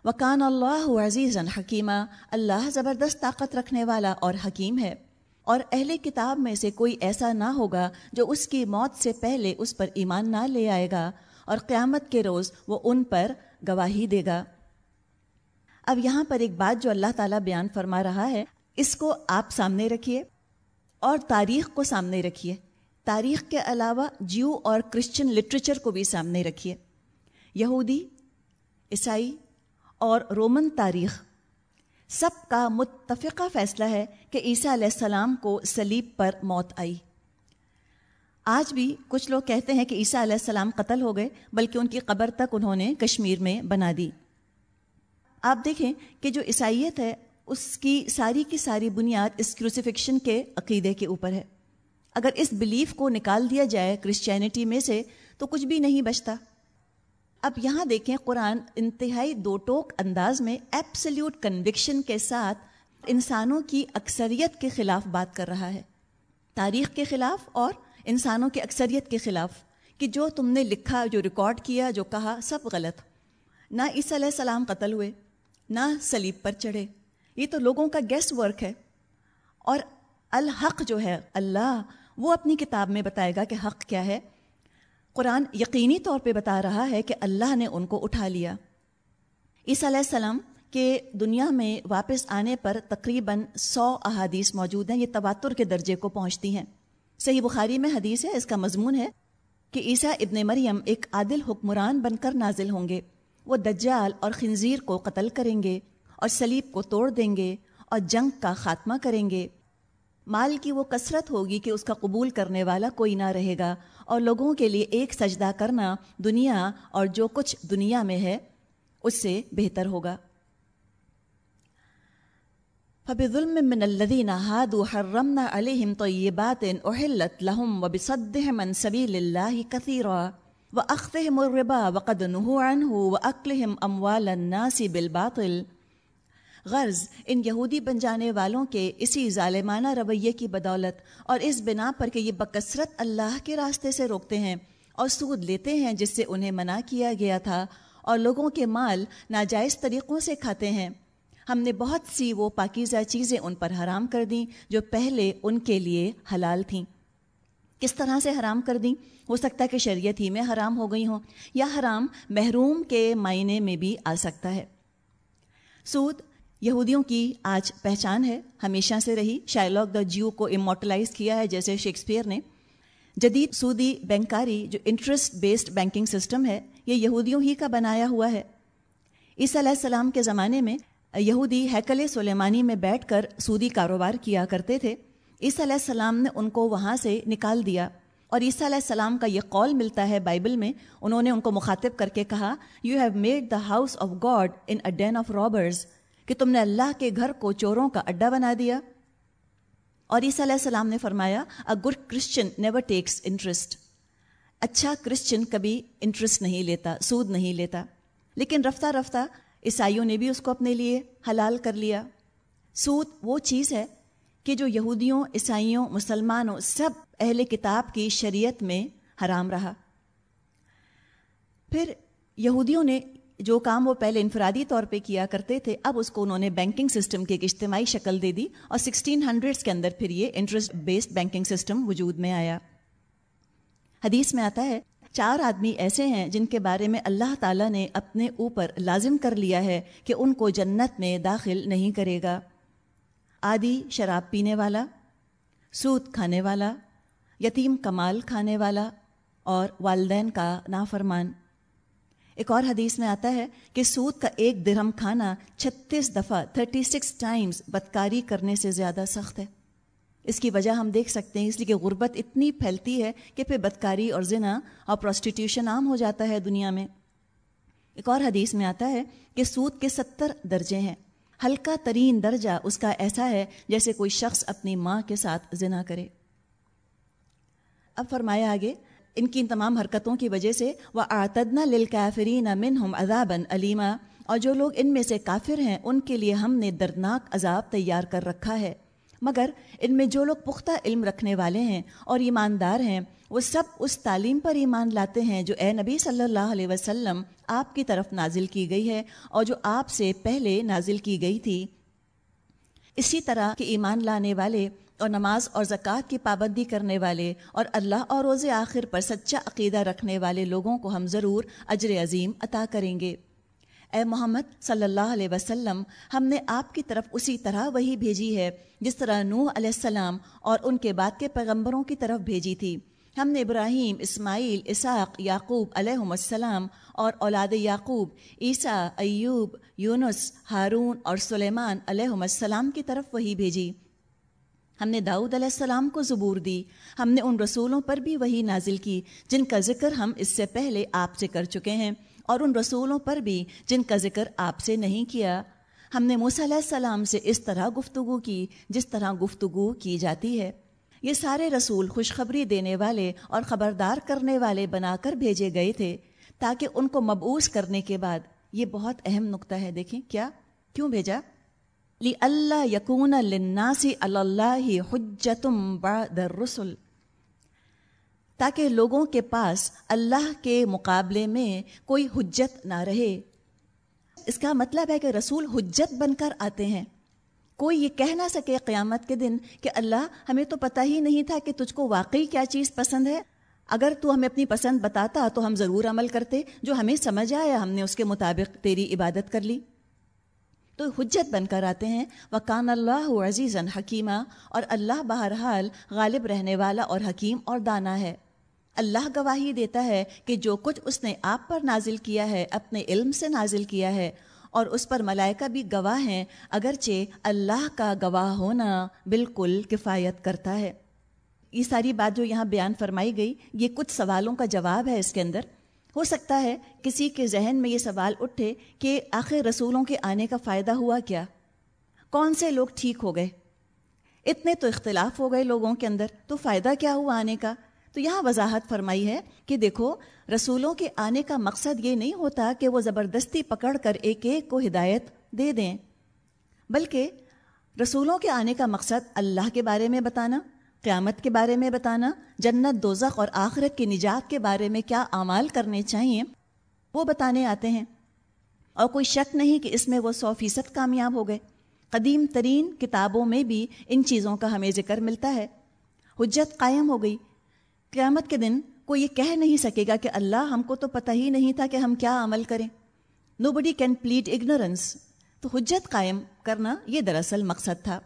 وکان اللہ عزیز حکیمہ اللہ زبردست طاقت رکھنے والا اور حکیم ہے۔ اور اہل کتاب میں سے کوئی ایسا نہ ہوگا جو اس کی موت سے پہلے اس پر ایمان نہ لے آئے گا، اور قیامت کے روز وہ ان پر گواہی دے گا۔ اب یہاں پر ایک بات جو اللہ تعالیٰ بیان فرما رہا ہے، اس کو آپ سامنے رکھیے اور تاریخ کو سامنے رکھیے۔ تاریخ کے علاوہ جیو اور کرسچن لٹریچر کو بھی سامنے رکھیے۔ یہودی، عیسائی اور رومن تاریخ۔ سب کا متفقہ فیصلہ ہے کہ عیسیٰ علیہ السلام کو سلیب پر موت آئی۔ آج بھی کچھ لوگ کہتے ہیں کہ عیسیٰ علیہ السلام قتل ہو گئے، بلکہ ان کی قبر تک انہوں نے کشمیر میں بنا دی۔ آپ دیکھیں کہ جو عیسائیت ہے، اس کی ساری کی ساری بنیاد اس کروسیفکشن کے عقیدے کے اوپر ہے۔ اگر اس بلیف کو نکال دیا جائے کرسچینٹی میں سے، تو کچھ بھی نہیں بچتا۔ اب یہاں دیکھیں قرآن انتہائی دو ٹوک انداز میں ایپسلیوٹ کنوکشن کے ساتھ انسانوں کی اکثریت کے خلاف بات کر رہا ہے۔ تاریخ کے خلاف اور انسانوں کی اکثریت کے خلاف کہ جو تم نے لکھا، جو ریکارڈ کیا، جو کہا، سب غلط۔ نہ عیسی علیہ السلام قتل ہوئے، نہ سلیب پر چڑھے۔ یہ تو لوگوں کا گیس ورک ہے۔ اور الحق جو ہے، اللہ وہ اپنی کتاب میں بتائے گا کہ حق کیا ہے۔ قرآن یقینی طور پہ بتا رہا ہے کہ اللہ نے ان کو اٹھا لیا۔ عیسیٰ علیہ السلام کے دنیا میں واپس آنے پر تقریباً سو احادیث موجود ہیں، یہ تواتر کے درجے کو پہنچتی ہیں۔ صحیح بخاری میں حدیث ہے، اس کا مضمون ہے کہ عیسیٰ ابن مریم ایک عادل حکمران بن کر نازل ہوں گے۔ وہ دجال اور خنزیر کو قتل کریں گے اور سلیب کو توڑ دیں گے اور جنگ کا خاتمہ کریں گے۔ مال کی وہ کثرت ہوگی کہ اس کا قبول کرنے والا کوئی نہ رہے گا اور لوگوں کے لیے ایک سجدہ کرنا دنیا اور جو کچھ دنیا میں ہے، اس سے بہتر ہوگا۔ فبظلم من الذين هادوا حرمنا عليهم طيبات أحلت لهم وبصدهم عن سبيل الله كثيرا وأخذهم الربا وقد نهوا عنه وأكلهم أموال الناس بالباطل غرض ان یہودی بن جانے والوں کے اسی ظالمانہ رویے کی بدولت اور اس بنا پر کہ یہ بکثرت اللہ کے راستے سے روکتے ہیں اور سود لیتے ہیں جس سے انہیں منع کیا گیا تھا اور لوگوں کے مال ناجائز طریقوں سے کھاتے ہیں۔ ہم نے بہت سی وہ پاکیزہ چیزیں ان پر حرام کر دیں جو پہلے ان کے لیے حلال تھیں۔ کس طرح سے حرام کر دیں؟ ہو سکتا ہے کہ شریعت ہی میں حرام ہو گئی ہوں یا حرام محروم کے معنی میں بھی آ سکتا ہے۔ سود یہودیوں کی آج پہچان ہے، ہمیشہ سے رہی شائلاک دا جیو کو امورٹلائز کیا ہے، جیسے شیکسپیئر نے۔ جدید سودی بینکاری جو انٹرسٹ بیسڈ بینکنگ سسٹم ہے، یہ یہودیوں ہی کا بنایا ہوا ہے۔ عیسیٰ علیہ السلام کے زمانے میں یہودی ہیکل سلیمانی میں بیٹھ کر سودی کاروبار کیا کرتے تھے۔ عیسیٰ علیہ السلام نے ان کو وہاں سے نکال دیا۔ اور عیسیٰ علیہ السلام کا یہ قول ملتا ہے بائبل میں، انہوں نے ان کو مخاطب کر کے کہا you have made the house of God in a den of robbers کہ تم نے اللہ کے گھر کو چوروں کا اڈا بنا دیا؟ اور عیسیٰ علیہ السلام نے فرمایا a good Christian never takes interest اچھا کرسچن کبھی انٹرسٹ نہیں لیتا، سود نہیں لیتا۔ لیکن رفتہ رفتہ عیسائیوں نے بھی اس کو اپنے لیے حلال کر لیا۔ سود وہ چیز ہے کہ جو یہودیوں، عیسائیوں، مسلمانوں سب اہل کتاب کی شریعت میں حرام رہا۔ پھر یہودیوں نے جو کام وہ پہلے انفرادی طور پہ کیا کرتے تھے، اب اس کو انہوں نے بینکنگ سسٹم کی ایک اجتماعی شکل دے دی اور سکسٹین ہنڈریڈس کے اندر پھر یہ انٹرسٹ بیسڈ بینکنگ سسٹم وجود میں آیا۔ حدیث میں آتا ہے، چار آدمی ایسے ہیں جن کے بارے میں اللہ تعالیٰ نے اپنے اوپر لازم کر لیا ہے کہ ان کو جنت میں داخل نہیں کرے گا۔ آدھی شراب پینے والا، سود کھانے والا، یتیم کمال کھانے والا اور والدین کا نافرمان۔ ایک اور حدیث میں آتا ہے کہ سود کا ایک درہم کھانا چھتیس دفعہ تھرٹی سکس ٹائمز بدکاری کرنے سے زیادہ سخت ہے۔ اس کی وجہ ہم دیکھ سکتے ہیں، اس لیے کہ غربت اتنی پھیلتی ہے کہ پھر بدکاری اور زنا اور پروسٹیٹیوشن عام ہو جاتا ہے دنیا میں۔ ایک اور حدیث میں آتا ہے کہ سود کے ستر درجے ہیں۔ ہلکا ترین درجہ اس کا ایسا ہے جیسے کوئی شخص اپنی ماں کے ساتھ زنا کرے۔ اب فرمایا آگے ان کی ان تمام حرکتوں کی وجہ سے وہ آتدنا للکافرین منہم عذابا علیما اور جو لوگ ان میں سے کافر ہیں، ان کے لیے ہم نے دردناک عذاب تیار کر رکھا ہے۔ مگر ان میں جو لوگ پختہ علم رکھنے والے ہیں اور ایماندار ہیں، وہ سب اس تعلیم پر ایمان لاتے ہیں جو اے نبی صلی اللہ علیہ وسلم آپ کی طرف نازل کی گئی ہے اور جو آپ سے پہلے نازل کی گئی تھی۔ اسی طرح کے ایمان لانے والے اور نماز اور زکوٰۃ کی پابندی کرنے والے اور اللہ اور روز آخر پر سچا عقیدہ رکھنے والے لوگوں کو ہم ضرور اجر عظیم عطا کریں گے۔ اے محمد صلی اللہ علیہ وسلم، ہم نے آپ کی طرف اسی طرح وہی بھیجی ہے جس طرح نوح علیہ السلام اور ان کے بعد کے پیغمبروں کی طرف بھیجی تھی۔ ہم نے ابراہیم، اسماعیل اساق یعقوب علیہ السلام اور اولاد یعقوب، عیسیٰ، ایوب، یونس، ہارون اور سلیمان علیہ السلام کی طرف وہی بھیجی۔ ہم نے داؤد علیہ السلام کو زبور دی۔ ہم نے ان رسولوں پر بھی وہی نازل کی جن کا ذکر ہم اس سے پہلے آپ سے کر چکے ہیں اور ان رسولوں پر بھی جن کا ذکر آپ سے نہیں کیا۔ ہم نے موسیٰ علیہ السلام سے اس طرح گفتگو کی جس طرح گفتگو کی جاتی ہے۔ یہ سارے رسول خوشخبری دینے والے اور خبردار کرنے والے بنا کر بھیجے گئے تھے تاکہ ان کو مبعوث کرنے کے بعد یہ بہت اہم نقطہ ہے۔ دیکھیں کیا؟ کیوں بھیجا؟ لی اللہ یقون الناسی اللہ حجتم بعد الرسل. تاکہ لوگوں کے پاس اللہ کے مقابلے میں کوئی حجت نہ رہے۔ اس کا مطلب ہے کہ رسول حجت بن کر آتے ہیں۔ کوئی یہ کہہ نہ سکے قیامت کے دن کہ اللہ، ہمیں تو پتہ ہی نہیں تھا کہ تجھ کو واقعی کیا چیز پسند ہے۔ اگر تو ہمیں اپنی پسند بتاتا تو ہم ضرور عمل کرتے، جو ہمیں سمجھ آیا، ہم نے اس کے مطابق تیری عبادت کر لی۔ تو حجت بن کر آتے ہیں۔ وکان اللہ عزیز حکیمہ اور اللہ بہرحال غالب رہنے والا اور حکیم اور دانا ہے۔ اللہ گواہی دیتا ہے کہ جو کچھ اس نے آپ پر نازل کیا ہے، اپنے علم سے نازل کیا ہے۔ اور اس پر ملائکہ بھی گواہ ہیں، اگرچہ اللہ کا گواہ ہونا بالکل کفایت کرتا ہے۔ یہ ساری بات جو یہاں بیان فرمائی گئی، یہ کچھ سوالوں کا جواب ہے اس کے اندر۔ ہو سکتا ہے کسی کے ذہن میں یہ سوال اٹھے کہ آخر رسولوں کے آنے کا فائدہ ہوا کیا؟ کون سے لوگ ٹھیک ہو گئے؟ اتنے تو اختلاف ہو گئے لوگوں کے اندر، تو فائدہ کیا ہوا آنے کا؟ تو یہاں وضاحت فرمائی ہے کہ دیکھو، رسولوں کے آنے کا مقصد یہ نہیں ہوتا کہ وہ زبردستی پکڑ کر ایک ایک کو ہدایت دے دیں، بلکہ رسولوں کے آنے کا مقصد اللہ کے بارے میں بتانا۔ قیامت کے بارے میں بتانا، جنت، دوزخ اور آخرت کی نجات کے بارے میں کیا اعمال کرنے چاہیے، وہ بتانے آتے ہیں۔ اور کوئی شک نہیں کہ اس میں وہ سو فیصد کامیاب ہو گئے۔ قدیم ترین کتابوں میں بھی ان چیزوں کا ہمیں ذکر ملتا ہے۔ حجت قائم ہو گئی۔ قیامت کے دن کوئی یہ کہہ نہیں سکے گا کہ اللہ ہم کو تو پتہ ہی نہیں تھا کہ ہم کیا عمل کریں۔ Nobody can plead ignorance تو حجت قائم کرنا یہ دراصل مقصد تھا۔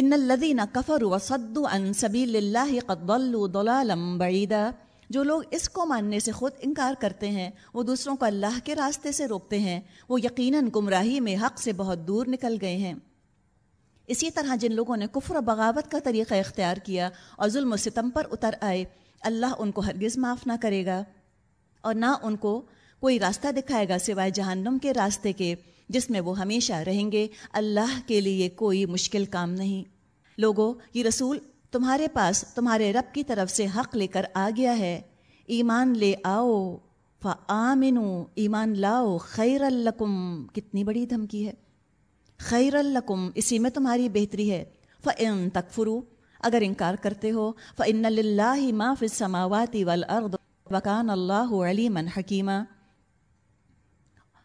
ان الذين كفروا وصدوا عن سبيل الله قد ضلوا ضلالا بعيدا۔ جو لوگ اس کو ماننے سے خود انکار کرتے ہیں، وہ دوسروں کو اللہ کے راستے سے روکتے ہیں۔ وہ یقیناً گمراہی میں حق سے بہت دور نکل گئے ہیں۔ اسی طرح جن لوگوں نے کفر و بغاوت کا طریقہ اختیار کیا اور ظلم و ستم پر اتر آئے، اللہ ان کو ہرگز معاف نہ کرے گا اور نہ ان کو کوئی راستہ دکھائے گا سوائے جہنم کے راستے کے، جس میں وہ ہمیشہ رہیں گے، اللہ کے لیے کوئی مشکل کام نہیں۔ لوگو، یہ رسول تمہارے پاس تمہارے رب کی طرف سے حق لے کر آ گیا ہے۔ ایمان لے آؤ۔ فآمنو، ایمان لاؤ۔ خیر الکم کتنی بڑی دھمکی ہے۔ خیر الکم اسی میں تمہاری بہتری ہے۔ فعن تکفرو، اگر انکار کرتے ہو فن اللہ ما فی السماوات والارض وکان اللہ علیما حکیمہ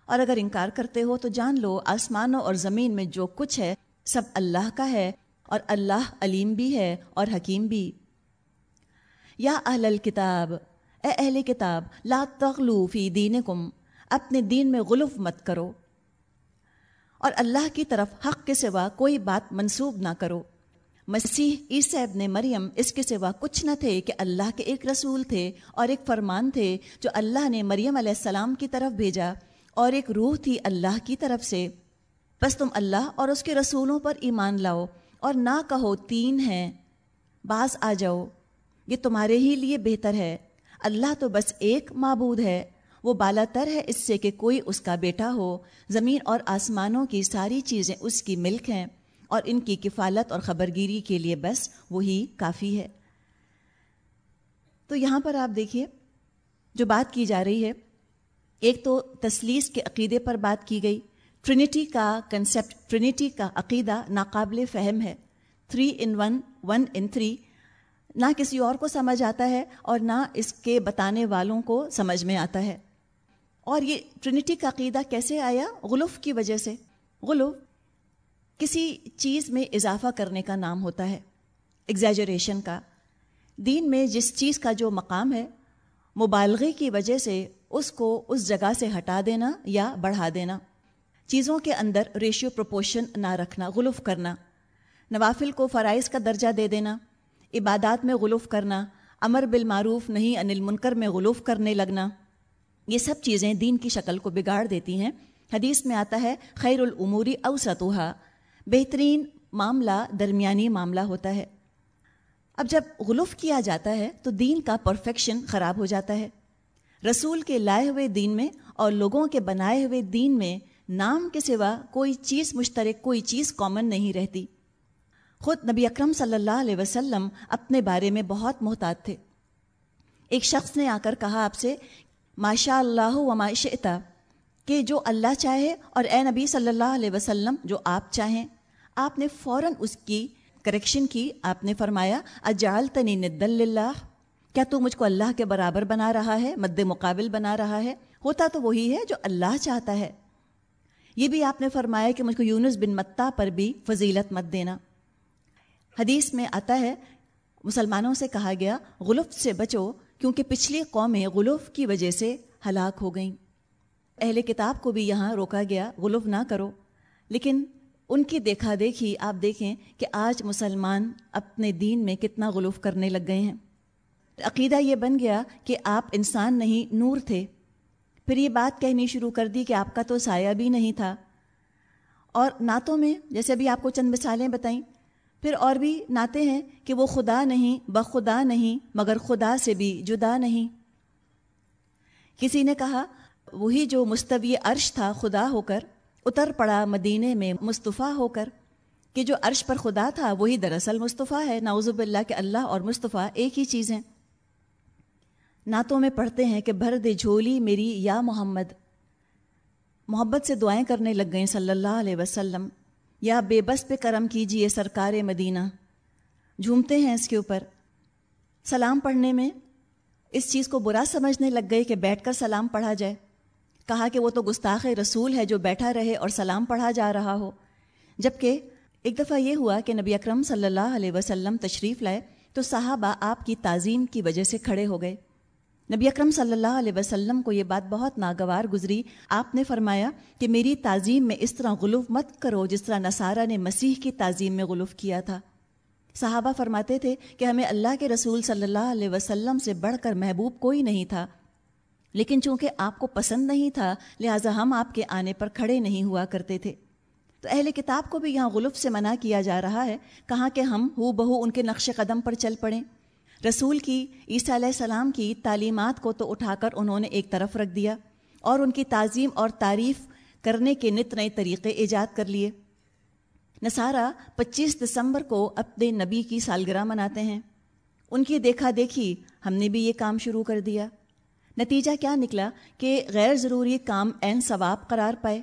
اور اگر انکار کرتے ہو تو جان لو آسمانوں اور زمین میں جو کچھ ہے سب اللہ کا ہے اور اللہ علیم بھی ہے اور حکیم بھی۔ یا اہل الکتاب، اے اہل کتاب، لا تغلو فی دینکم، اپنے دین میں غلف مت کرو۔ اور اللہ کی طرف حق کے سوا کوئی بات منسوب نہ کرو۔ مسیح عیسی ابن مریم اس کے سوا کچھ نہ تھے کہ اللہ کے ایک رسول تھے اور ایک فرمان تھے جو اللہ نے مریم علیہ السلام کی طرف بھیجا۔ اور ایک روح تھی اللہ کی طرف سے۔ بس تم اللہ اور اس کے رسولوں پر ایمان لاؤ اور نہ کہو تین ہیں۔ بعض آ جاؤ۔ یہ تمہارے ہی لیے بہتر ہے۔ اللہ تو بس ایک معبود ہے۔ وہ بالا تر ہے اس سے کہ کوئی اس کا بیٹا ہو۔ زمین اور آسمانوں کی ساری چیزیں اس کی ملک ہیں اور ان کی کفالت اور خبرگیری کے لیے بس وہی کافی ہے۔ تو یہاں پر آپ دیکھیے جو بات کی جا رہی ہے۔ ایک تو تسلیس کے عقیدے پر بات کی گئی۔ ٹرینٹی کا کنسیپٹ ٹرینٹی کا عقیدہ ناقابل فہم ہے۔ Three in one one in three نہ کسی اور کو سمجھ آتا ہے اور نہ اس کے بتانے والوں کو سمجھ میں آتا ہے۔ اور یہ ٹرینٹی کا عقیدہ کیسے آیا؟ غلف کی وجہ سے۔ غلف کسی چیز میں اضافہ کرنے کا نام ہوتا ہے۔ ایگزیجریشن کا۔ دین میں جس چیز کا جو مقام ہے، مبالغے کی وجہ سے اس کو اس جگہ سے ہٹا دینا یا بڑھا دینا۔ چیزوں کے اندر ریشیو پروپوشن نہ رکھنا، غلف کرنا۔ نوافل کو فرائض کا درجہ دے دینا۔ عبادات میں غلف کرنا۔ امر بالمعروف نہیں انل منکر میں غلوف کرنے لگنا۔ یہ سب چیزیں دین کی شکل کو بگاڑ دیتی ہیں۔ حدیث میں آتا ہے، خیر العموری اوسطوحا بہترین معاملہ درمیانی معاملہ ہوتا ہے۔ اب جب غلف کیا جاتا ہے تو دین کا پرفیکشن خراب ہو جاتا ہے۔ رسول کے لائے ہوئے دین میں اور لوگوں کے بنائے ہوئے دین میں نام کے سوا کوئی چیز مشترک، کوئی چیز کامن نہیں رہتی۔ خود نبی اکرم صلی اللہ علیہ وسلم اپنے بارے میں بہت محتاط تھے۔ ایک شخص نے آ کر کہا آپ سے ماشاء اللہ و معاشتا کہ جو اللہ چاہے اور اے نبی صلی اللہ علیہ وسلم جو آپ چاہیں۔ آپ نے فوراً اس کی کریکشن کی، آپ نے فرمایا اجال تنی ند اللہ کیا تو مجھ کو اللہ کے برابر بنا رہا ہے، مد مقابل بنا رہا ہے؟ ہوتا تو وہی ہے جو اللہ چاہتا ہے۔ یہ بھی آپ نے فرمایا کہ مجھ کو یونس بن متا پر بھی فضیلت مت دینا۔ حدیث میں آتا ہے، مسلمانوں سے کہا گیا، غلف سے بچو کیونکہ پچھلی قومیں غلف کی وجہ سے ہلاک ہو گئیں۔ اہل کتاب کو بھی یہاں روکا گیا، غلف نہ کرو۔ لیکن ان کی دیکھا دیکھی آپ دیکھیں کہ آج مسلمان اپنے دین میں کتنا غلف کرنے لگ گئے ہیں۔ عقیدہ یہ بن گیا کہ آپ انسان نہیں، نور تھے۔ پھر یہ بات کہنی شروع کر دی کہ آپ کا تو سایہ بھی نہیں تھا۔ اور نعتوں میں، جیسے ابھی آپ کو چند مثالیں بتائیں، پھر اور بھی نعتیں ہیں کہ وہ خدا نہیں، بخدا نہیں، مگر خدا سے بھی جدا نہیں۔ کسی نے کہا، وہی جو مستوی عرش تھا خدا ہو کر، اتر پڑا مدینے میں مصطفیٰ ہو کر۔ کہ جو عرش پر خدا تھا، وہی دراصل مصطفیٰ ہے۔ ناوزب اللہ کے اللہ اور مصطفیٰ ایک ہی چیز ہیں۔ نعتوں میں پڑھتے ہیں کہ بھر دے جھولی میری یا محمد۔ محبت سے دعائیں کرنے لگ گئیں صلی اللہ علیہ وسلم۔ یا بے بس پہ کرم کیجیے سرکار مدینہ۔ جھومتے ہیں اس کے اوپر۔ سلام پڑھنے میں اس چیز کو برا سمجھنے لگ گئے کہ بیٹھ کر سلام پڑھا جائے۔ کہا کہ وہ تو گستاخ رسول ہے جو بیٹھا رہے اور سلام پڑھا جا رہا ہو۔ جبکہ ایک دفعہ یہ ہوا کہ نبی اکرم صلی اللہ علیہ وسلم تشریف لائے تو صحابہ آپ کی تعظیم کی وجہ سے کھڑے ہو گئے۔ نبی اکرم صلی اللہ علیہ وسلم کو یہ بات بہت ناگوار گزری۔ آپ نے فرمایا کہ میری تعظیم میں اس طرح غلوف مت کرو جس طرح نصارہ نے مسیح کی تعظیم میں غلوف کیا تھا۔ صحابہ فرماتے تھے کہ ہمیں اللہ کے رسول صلی اللہ علیہ وسلم سے بڑھ کر محبوب کوئی نہیں تھا۔ لیکن چونکہ آپ کو پسند نہیں تھا، لہٰذا ہم آپ کے آنے پر کھڑے نہیں ہوا کرتے تھے۔ تو اہل کتاب کو بھی یہاں غلف سے منع کیا جا رہا ہے۔ کہاں کہ ہم ہو بہو ان کے نقش قدم پر چل پڑیں۔ رسول کی عیسیٰ علیہ السلام کی تعلیمات کو تو اٹھا کر انہوں نے ایک طرف رکھ دیا اور ان کی تعظیم اور تعریف کرنے کے نت نئے طریقے ایجاد کر لیے۔ نصارہ پچیس دسمبر کو اپنے نبی کی سالگرہ مناتے ہیں۔ ان کی دیکھا دیکھی ہم نے بھی یہ کام شروع کر دیا۔ نتیجہ کیا نکلا کہ غیر ضروری کام عین ثواب قرار پائے۔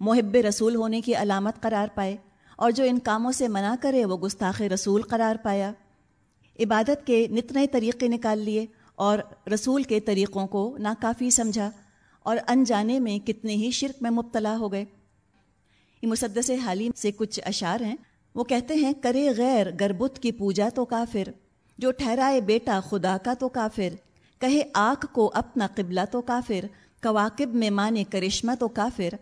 محب رسول ہونے کی علامت قرار پائے اور جو ان کاموں سے منع کرے وہ گستاخ رسول قرار پایا۔ عبادت کے نت نئے طریقے نکال لیے اور رسول کے طریقوں کو ناکافی سمجھا اور انجانے میں کتنے ہی شرک میں مبتلا ہو گئے۔ یہ مسدس حالیم سے کچھ اشعار ہیں۔ وہ کہتے ہیں، کرے غیر گربت کی پوجا تو کافر، جو ٹھہرائے بیٹا خدا کا تو کافر، کہے آنکھ کو اپنا قبلہ تو کافر کواقب میں مانے کرشمہ تو کافر۔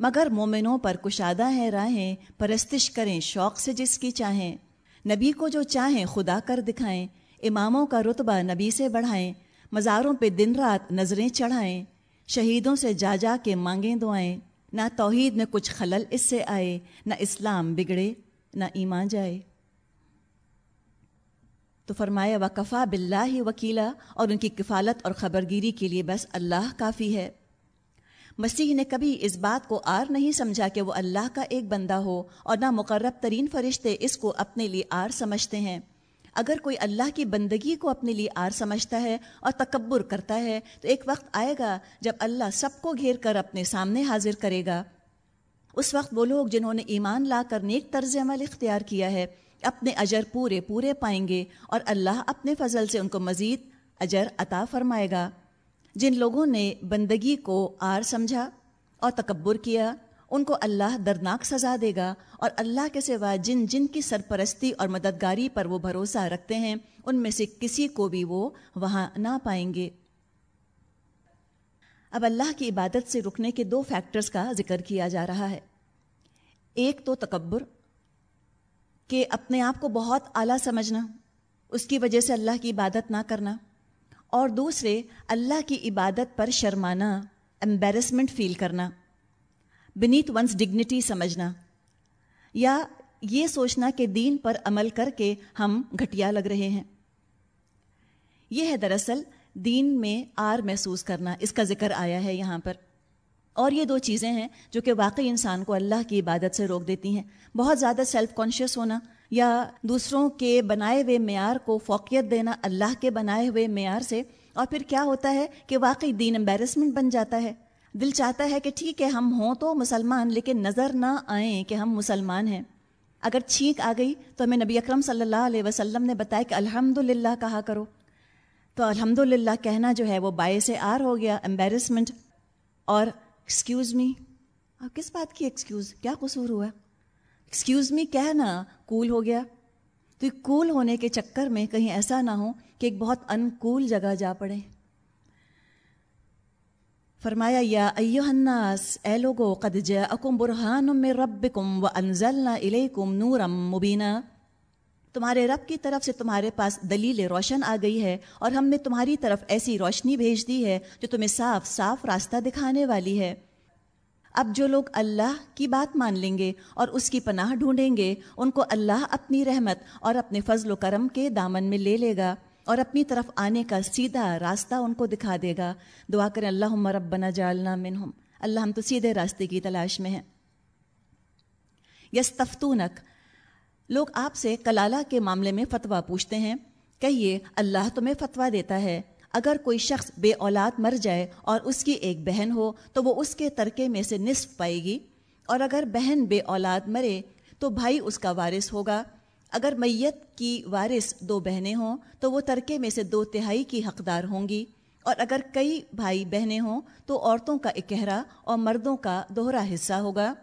مگر مومنوں پر کشادہ ہیں، راہیں، پرستش کریں، شوق سے جس کی چاہیں۔ نبی کو جو چاہیں خدا کر دکھائیں، اماموں کا رتبہ نبی سے بڑھائیں، مزاروں پہ دن رات نظریں چڑھائیں، شہیدوں سے جا جا کے مانگیں دعائیں، نہ توحید میں کچھ خلل اس سے آئے، نہ اسلام بگڑے، نہ ایمان جائے۔ تو فرمایا وکفا بلّہ وکیلا اور ان کی کفالت اور خبرگیری کے لیے بس اللہ کافی ہے۔ مسیح نے کبھی اس بات کو آر نہیں سمجھا کہ وہ اللہ کا ایک بندہ ہو اور نہ مقرب ترین فرشتے اس کو اپنے لیے آر سمجھتے ہیں۔ اگر کوئی اللہ کی بندگی کو اپنے لیے آر سمجھتا ہے اور تکبر کرتا ہے، تو ایک وقت آئے گا جب اللہ سب کو گھیر کر اپنے سامنے حاضر کرے گا۔ اس وقت وہ لوگ جنہوں نے ایمان لا کر نیک طرز عمل اختیار کیا ہے، اپنے اجر پورے پورے پائیں گے اور اللہ اپنے فضل سے ان کو مزید اجر عطا فرمائے گا۔ جن لوگوں نے بندگی کو آر سمجھا اور تکبر کیا، ان کو اللہ دردناک سزا دے گا اور اللہ کے سوا جن جن کی سرپرستی اور مددگاری پر وہ بھروسہ رکھتے ہیں، ان میں سے کسی کو بھی وہ وہاں نہ پائیں گے۔ اب اللہ کی عبادت سے رکنے کے دو فیکٹرز کا ذکر کیا جا رہا ہے۔ ایک تو تکبر، کہ اپنے آپ کو بہت اعلیٰ سمجھنا، اس کی وجہ سے اللہ کی عبادت نہ کرنا۔ اور دوسرے، اللہ کی عبادت پر شرمانا امبیرسمنٹ فیل کرنا بنیت ونس ڈگنیٹی سمجھنا۔ یا یہ سوچنا کہ دین پر عمل کر کے ہم گھٹیا لگ رہے ہیں۔ یہ ہے دراصل دین میں آر محسوس کرنا، اس کا ذکر آیا ہے یہاں پر۔ اور یہ دو چیزیں ہیں جو کہ واقعی انسان کو اللہ کی عبادت سے روک دیتی ہیں۔ بہت زیادہ سیلف کانشیس ہونا یا دوسروں کے بنائے ہوئے معیار کو فوقیت دینا، اللہ کے بنائے ہوئے معیار سے، اور پھر کیا ہوتا ہے کہ واقعی دین امبیرسمنٹ بن جاتا ہے۔ دل چاہتا ہے کہ ٹھیک ہے، ہم ہوں تو مسلمان، لیکن نظر نہ آئیں کہ ہم مسلمان ہیں۔ اگر چھینک آ گئی تو ہمیں نبی اکرم صلی اللہ علیہ وسلم نے بتایا کہ الحمد للہ کہا کرو۔ تو الحمد للہ کہنا جو ہے وہ باعث آر ہو گیا امبیرسمنٹ اور ایکسکیوز می اب کس بات کی ایکسکیوز کیا قصور ہوا؟ ایکسکیوز می کہنا کول ہو گیا تو کول ہونے کے چکر میں کہیں ایسا نہ ہو کہ ایک بہت انکول جگہ جا پڑے۔ فرمایا، یا ایو الناس، اے لوگو، قد جاءکم برہان من ربکم وانزلنا الیکم نورا مبینا۔ تمہارے رب کی طرف سے تمہارے پاس دلیل روشن آ گئی ہے اور ہم نے تمہاری طرف ایسی روشنی بھیج دی ہے جو تمہیں صاف صاف راستہ دکھانے والی ہے۔ اب جو لوگ اللہ کی بات مان لیں گے اور اس کی پناہ ڈھونڈیں گے، ان کو اللہ اپنی رحمت اور اپنے فضل و کرم کے دامن میں لے لے گا اور اپنی طرف آنے کا سیدھا راستہ ان کو دکھا دے گا۔ دعا کریں اللہ ربنا جالنا منہم۔ اللہ ہم تو سیدھے راستے کی تلاش میں ہیں۔ یس تفتونک لوگ آپ سے کلالہ کے معاملے میں فتویٰ پوچھتے ہیں۔ کہیے، اللہ تمہیں فتویٰ دیتا ہے۔ اگر کوئی شخص بے اولاد مر جائے اور اس کی ایک بہن ہو، تو وہ اس کے ترکے میں سے نصف پائے گی۔ اور اگر بہن بے اولاد مرے، تو بھائی اس کا وارث ہوگا۔ اگر میت کی وارث دو بہنیں ہوں، تو وہ ترکے میں سے دو تہائی کی حقدار ہوں گی۔ اور اگر کئی بھائی بہنیں ہوں، تو عورتوں کا اکہرا اور مردوں کا دوہرا حصہ ہوگا۔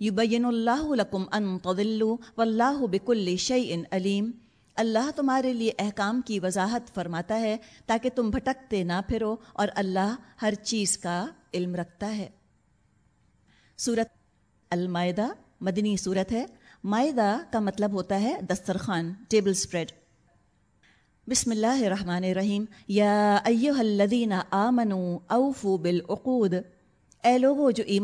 یبین اللہ لکم ان تضلوا واللہ بکل شیء علیم۔ اللہ تمہارے لیے احکام کی وضاحت فرماتا ہے تاکہ تم بھٹکتے نہ پھرو اور اللہ ہر چیز کا علم رکھتا ہے۔ سورت المائدہ، مدنی صورت ہے۔ معدہ کا مطلب ہوتا ہے دسترخوان، ٹیبل سپریڈ۔ بسم اللہ الرحمن الرحیم۔ یا ایوہ الذین آمنوا اوفو بالعقود۔ اے لوگو جو ایمان